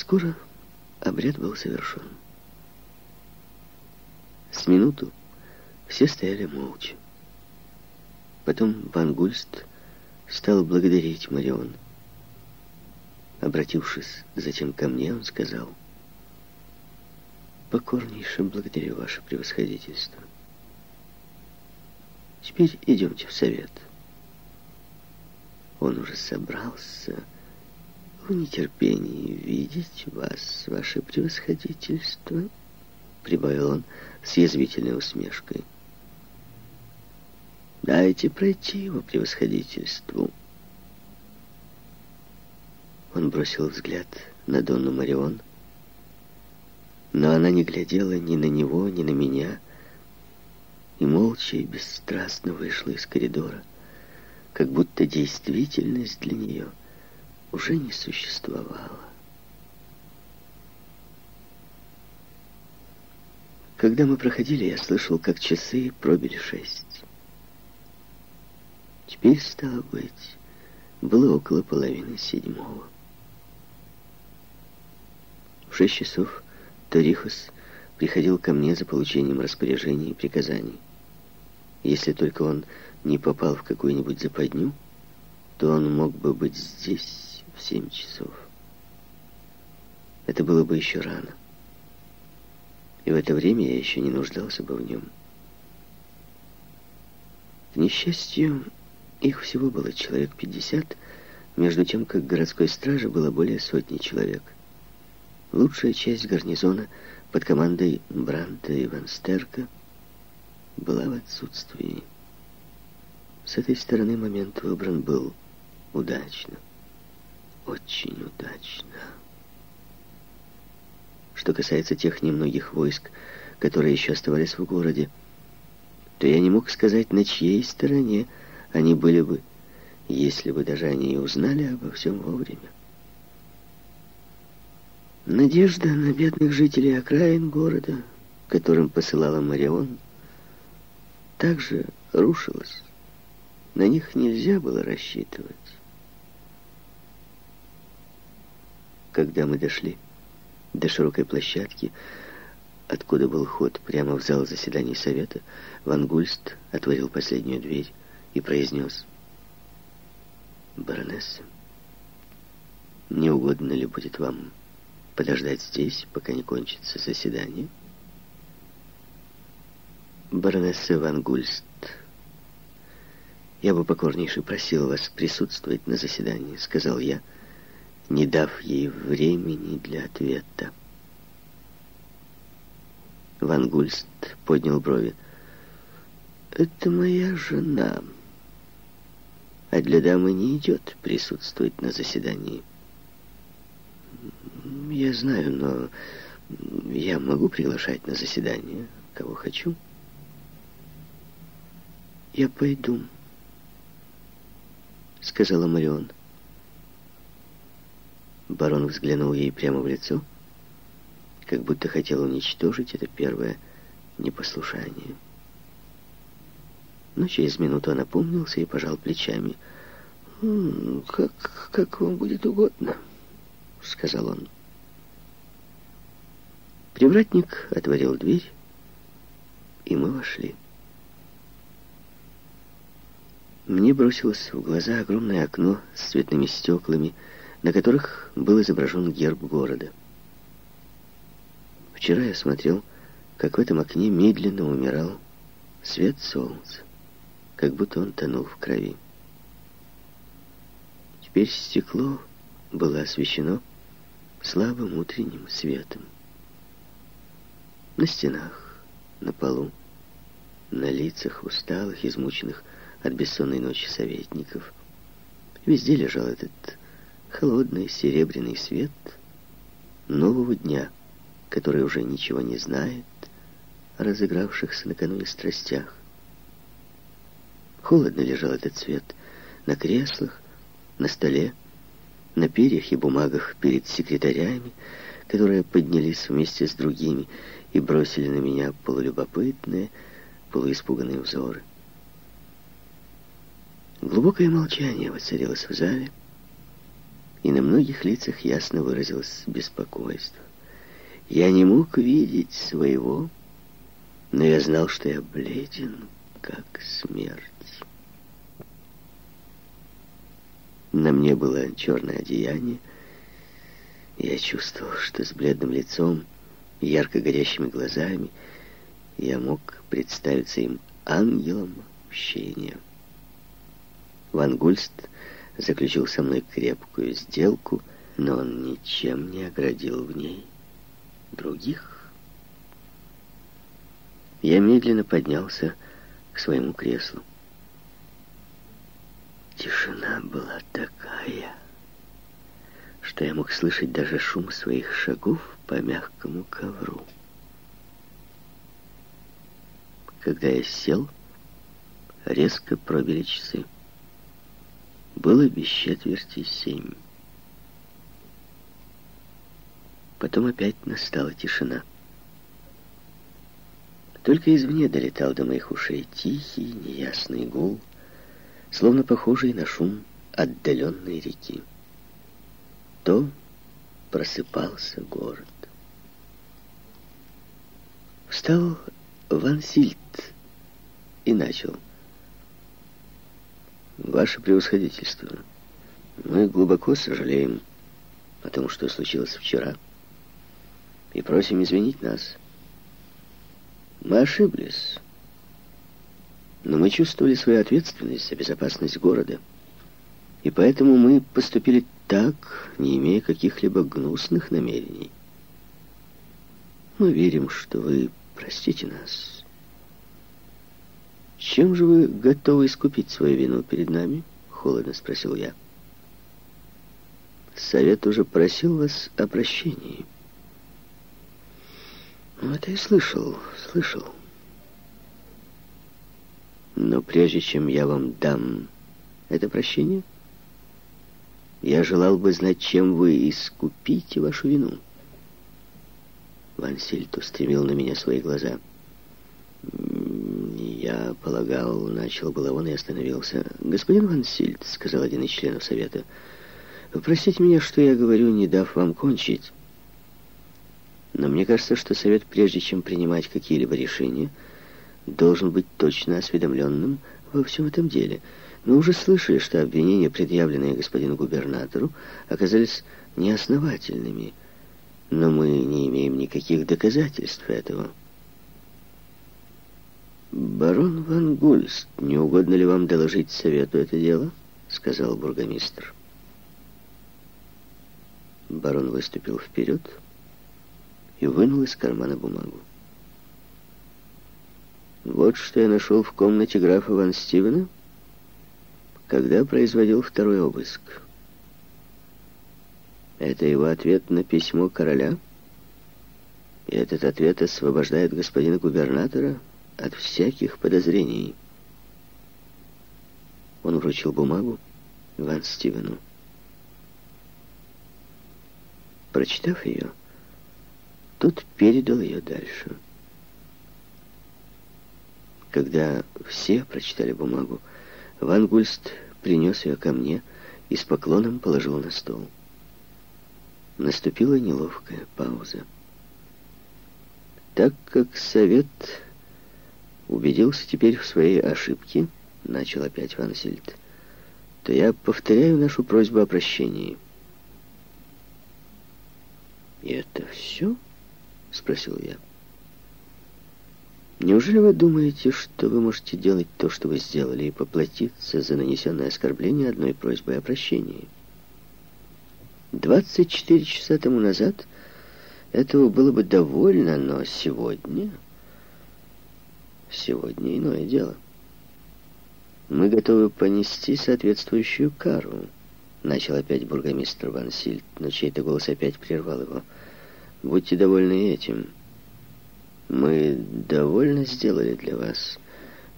Скоро обряд был совершен. С минуту все стояли молча. Потом Ван Гульст стал благодарить Марион. Обратившись затем ко мне, он сказал, «Покорнейше благодарю ваше превосходительство. Теперь идемте в совет». Он уже собрался в нетерпении видеть вас, ваше превосходительство, прибавил он с язвительной усмешкой. Дайте пройти его превосходительству. Он бросил взгляд на Донну Марион, но она не глядела ни на него, ни на меня, и молча и бесстрастно вышла из коридора, как будто действительность для нее уже не существовала. Когда мы проходили, я слышал, как часы пробили шесть. Теперь, стало быть, было около половины седьмого. В шесть часов Торихос приходил ко мне за получением распоряжений и приказаний. Если только он не попал в какую-нибудь западню, то он мог бы быть здесь в семь часов. Это было бы еще рано. И в это время я еще не нуждался бы в нем. К несчастью, их всего было человек пятьдесят, между тем, как городской стражи было более сотни человек. Лучшая часть гарнизона под командой Бранта и Ванстерка была в отсутствии. С этой стороны момент выбран был удачно. Очень удачно. Что касается тех немногих войск, которые еще оставались в городе, то я не мог сказать, на чьей стороне они были бы, если бы даже они и узнали обо всем вовремя. Надежда на бедных жителей окраин города, которым посылала Марион, также рушилась. На них нельзя было рассчитывать. Когда мы дошли до широкой площадки, откуда был ход прямо в зал заседаний совета, Ван Гульст отворил последнюю дверь и произнес «Баронесса, не угодно ли будет вам подождать здесь, пока не кончится заседание?» «Баронесса Ван Гульст, я бы покорнейше просил вас присутствовать на заседании», — сказал я, не дав ей времени для ответа. Ван Гульст поднял брови. «Это моя жена», а для дамы не идет присутствовать на заседании. Я знаю, но я могу приглашать на заседание, кого хочу. Я пойду, сказала Марион. Барон взглянул ей прямо в лицо, как будто хотел уничтожить это первое непослушание. Но через минуту он опомнился и пожал плечами. «Как, как вам будет угодно», — сказал он. Привратник отворил дверь, и мы вошли. Мне бросилось в глаза огромное окно с цветными стеклами, на которых был изображен герб города. Вчера я смотрел, как в этом окне медленно умирал свет солнца как будто он тонул в крови. Теперь стекло было освещено слабым утренним светом. На стенах, на полу, на лицах усталых, измученных от бессонной ночи советников. Везде лежал этот холодный серебряный свет нового дня, который уже ничего не знает о разыгравшихся накануне страстях. Холодно лежал этот цвет на креслах, на столе, на перьях и бумагах перед секретарями, которые поднялись вместе с другими и бросили на меня полулюбопытные, полуиспуганные взоры. Глубокое молчание воцарилось в зале, и на многих лицах ясно выразилось беспокойство. Я не мог видеть своего, но я знал, что я бледен, как смерть. На мне было черное одеяние. Я чувствовал, что с бледным лицом ярко горящими глазами я мог представиться им ангелом мщения. Ван Гульст заключил со мной крепкую сделку, но он ничем не оградил в ней других. Я медленно поднялся к своему креслу. Тишина была такая, что я мог слышать даже шум своих шагов по мягкому ковру. Когда я сел, резко пробили часы. Было без четверти семь. Потом опять настала тишина. Только извне долетал до моих ушей тихий, неясный гул, словно похожий на шум отдаленной реки. То просыпался город. Встал Ван Сильт и начал. «Ваше превосходительство, мы глубоко сожалеем о том, что случилось вчера, и просим извинить нас. Мы ошиблись, но мы чувствовали свою ответственность за безопасность города, и поэтому мы поступили так, не имея каких-либо гнусных намерений. Мы верим, что вы простите нас». «Чем же вы готовы искупить свою вину перед нами?» — холодно спросил я. «Совет уже просил вас о прощении». «Ну, это я слышал, слышал. Но прежде чем я вам дам это прощение, я желал бы знать, чем вы искупите вашу вину». Ван Сильт устремил на меня свои глаза — «Я полагал, начал было он и остановился. Господин Ван Сильд, — сказал один из членов совета, — простите меня, что я говорю, не дав вам кончить. Но мне кажется, что совет, прежде чем принимать какие-либо решения, должен быть точно осведомленным во всем этом деле. Мы уже слышали, что обвинения, предъявленные господину губернатору, оказались неосновательными, но мы не имеем никаких доказательств этого». «Барон Ван Гульст, не угодно ли вам доложить совету это дело?» — сказал бургомистр. Барон выступил вперед и вынул из кармана бумагу. «Вот что я нашел в комнате графа Ван Стивена, когда производил второй обыск. Это его ответ на письмо короля, и этот ответ освобождает господина губернатора» от всяких подозрений. Он вручил бумагу Ван Стивену. Прочитав ее, тот передал ее дальше. Когда все прочитали бумагу, Ван Гульст принес ее ко мне и с поклоном положил на стол. Наступила неловкая пауза. Так как совет убедился теперь в своей ошибке, начал опять Ван Сильд, то я повторяю нашу просьбу о прощении. «И это все?» — спросил я. «Неужели вы думаете, что вы можете делать то, что вы сделали, и поплатиться за нанесенное оскорбление одной просьбой о прощении?» 24 часа тому назад этого было бы довольно, но сегодня... Сегодня иное дело. Мы готовы понести соответствующую кару. Начал опять бургомистр Ван Сильд, но чей-то голос опять прервал его. Будьте довольны этим. Мы довольно сделали для вас.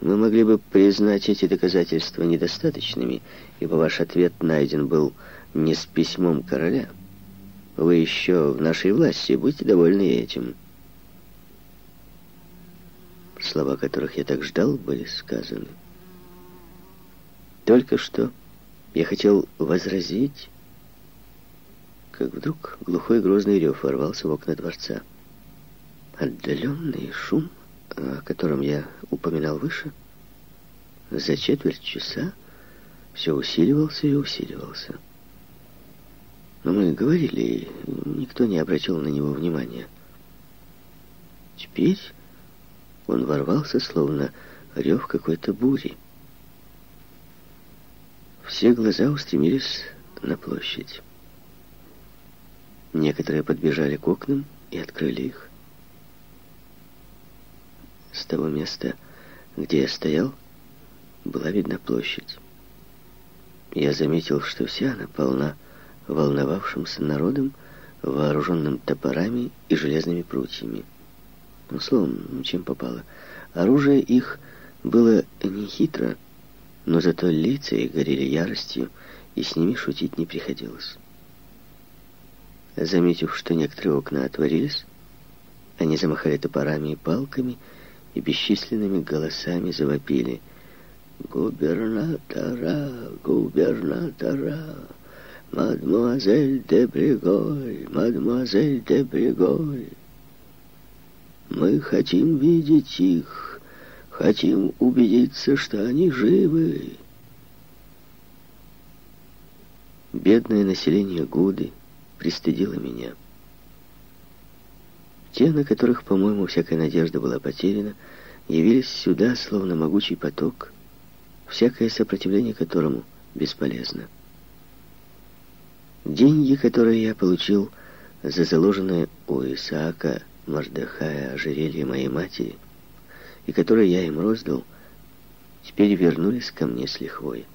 Мы могли бы признать эти доказательства недостаточными, ибо ваш ответ найден был не с письмом короля. Вы еще в нашей власти, будьте довольны этим. Слова, которых я так ждал, были сказаны. Только что я хотел возразить, как вдруг глухой грозный рев ворвался в окна дворца. Отдаленный шум, о котором я упоминал выше, за четверть часа все усиливался и усиливался. Но мы говорили, никто не обратил на него внимания. Теперь он ворвался, словно рев какой-то бури. Все глаза устремились на площадь. Некоторые подбежали к окнам и открыли их. С того места, где я стоял, была видна площадь. Я заметил, что вся она полна волновавшимся народом, вооруженным топорами и железными прутьями. Ну, словом, чем попало. Оружие их было не хитро, но зато лица их горели яростью, и с ними шутить не приходилось. Заметив, что некоторые окна отворились, они замахали топорами и палками и бесчисленными голосами завопили «Губернатора! Губернатора! Мадмуазель де Бриголь! Мадмуазель де Бриголь! Мы хотим видеть их, хотим убедиться, что они живы!» Бедное население Гуды пристыдило меня. Те, на которых, по-моему, всякая надежда была потеряна, явились сюда, словно могучий поток, всякое сопротивление которому бесполезно. Деньги, которые я получил за заложенное у Исаака Мардахая ожерелье моей матери, и которые я им роздал, теперь вернулись ко мне с лихвой.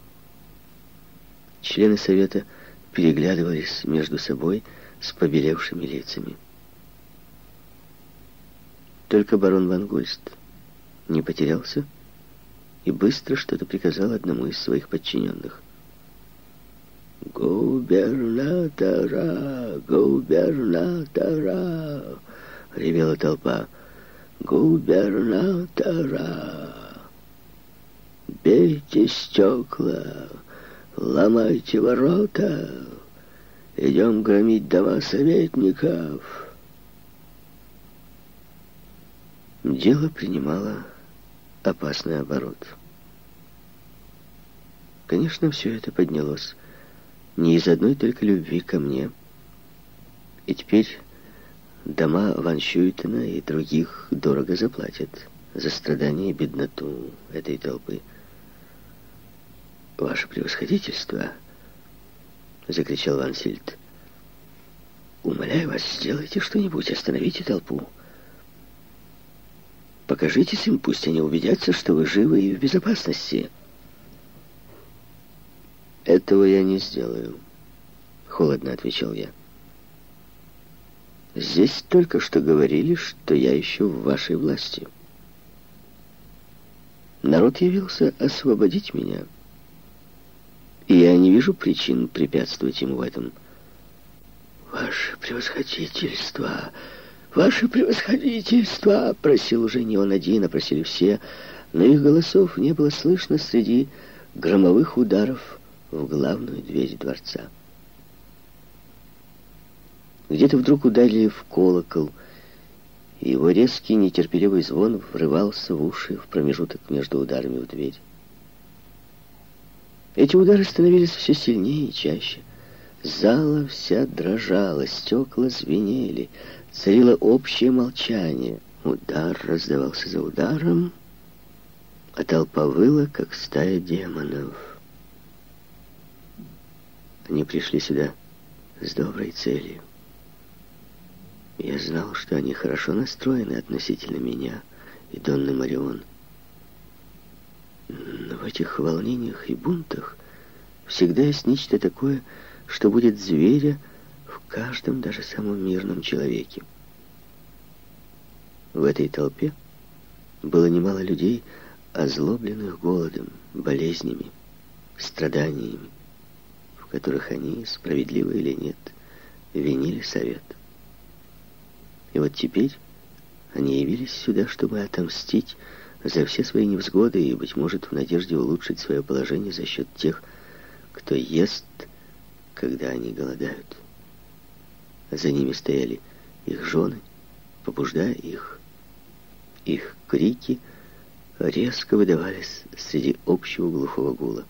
Члены совета переглядывались между собой с побелевшими лицами. Только барон Ван Гольст не потерялся и быстро что-то приказал одному из своих подчиненных. «Губернатора! Губернатора!» — ревела толпа. «Губернатора! Бейте стекла!» Ломайте ворота. Идем громить дома советников. Дело принимало опасный оборот. Конечно, все это поднялось не из одной только любви ко мне. И теперь дома Ван Щуйтена и других дорого заплатят за страдания и бедноту этой толпы. «Ваше превосходительство!» — закричал Ван Сильд. «Умоляю вас, сделайте что-нибудь, остановите толпу. Покажитесь им, пусть они убедятся, что вы живы и в безопасности». «Этого я не сделаю», — холодно отвечал я. «Здесь только что говорили, что я еще в вашей власти. Народ явился освободить меня» и я не вижу причин препятствовать ему в этом. «Ваше превосходительство! Ваше превосходительство!» Просил уже не он один, а просили все, но их голосов не было слышно среди громовых ударов в главную дверь дворца. Где-то вдруг ударили в колокол, и его резкий нетерпеливый звон врывался в уши в промежуток между ударами в дверь. Эти удары становились все сильнее и чаще. Зала вся дрожала, стекла звенели, царило общее молчание. Удар раздавался за ударом, а толпа выла, как стая демонов. Они пришли сюда с доброй целью. Я знал, что они хорошо настроены относительно меня и Донны Марион. Но в этих волнениях и бунтах всегда есть нечто такое, что будет зверя в каждом, даже самом мирном человеке. В этой толпе было немало людей, озлобленных голодом, болезнями, страданиями, в которых они, справедливо или нет, винили совет. И вот теперь они явились сюда, чтобы отомстить за все свои невзгоды и, быть может, в надежде улучшить свое положение за счет тех, кто ест, когда они голодают. За ними стояли их жены, побуждая их. Их крики резко выдавались среди общего глухого гула.